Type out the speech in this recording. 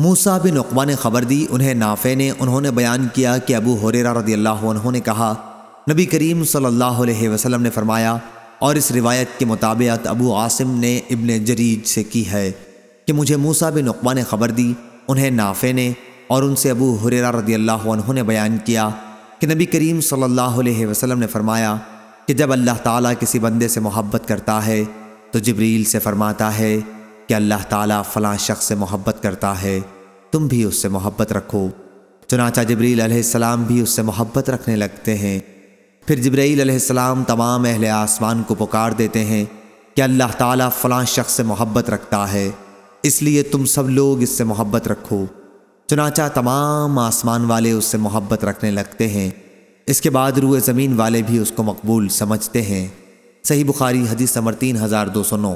موسا بن عقبہ نے خبر دی، انہیں نافع نے، انہوں نے بیان کیا کہ ابو حریرہ رضی اللہ عنہ نے کہا، نبی کریم صلی اللہ علیہ وسلم نے فرمایا، اور اس روایت کے مطابق ابو عاصم نے ابن جریج سے کی ہے کہ مجھے موسا بن عقبہ نے خبر دی، انہیں نافع نے، اور ان سے ابو حریرہ رضی اللہ عنہ نے بیان کیا کہ نبی کریم صلی اللہ علیہ وسلم نے فرمایا کہ جب اللہ تعالیٰ کسی بندے سے محبت کرتا ہے، تو جبریل سے فرماتا ہے کہ اللہ تعالیٰ فلاں شخص سے محبت کرتا ہے، تم بھی اس سے محبت رکھو۔ چنانچہ جبریل علیہ السلام بھی اس سے محبت رکھنے لگتے ہیں۔ پھر جبرائیل علیہ السلام تمام اہل آسمان کو پکار دیتے ہیں کہ اللہ تعالیٰ فلاں شخص سے محبت رکھتا ہے، اس لیے تم سب لوگ اس سے محبت رکھو۔ چنانچہ تمام آسمان والے اس سے محبت رکھنے لگتے ہیں۔ اس کے بعد روئے زمین والے بھی اس کو مقبول سمجھتے ہیں۔ صحیح بخاری حدیث نمبر تین ہزار دو سو نو۔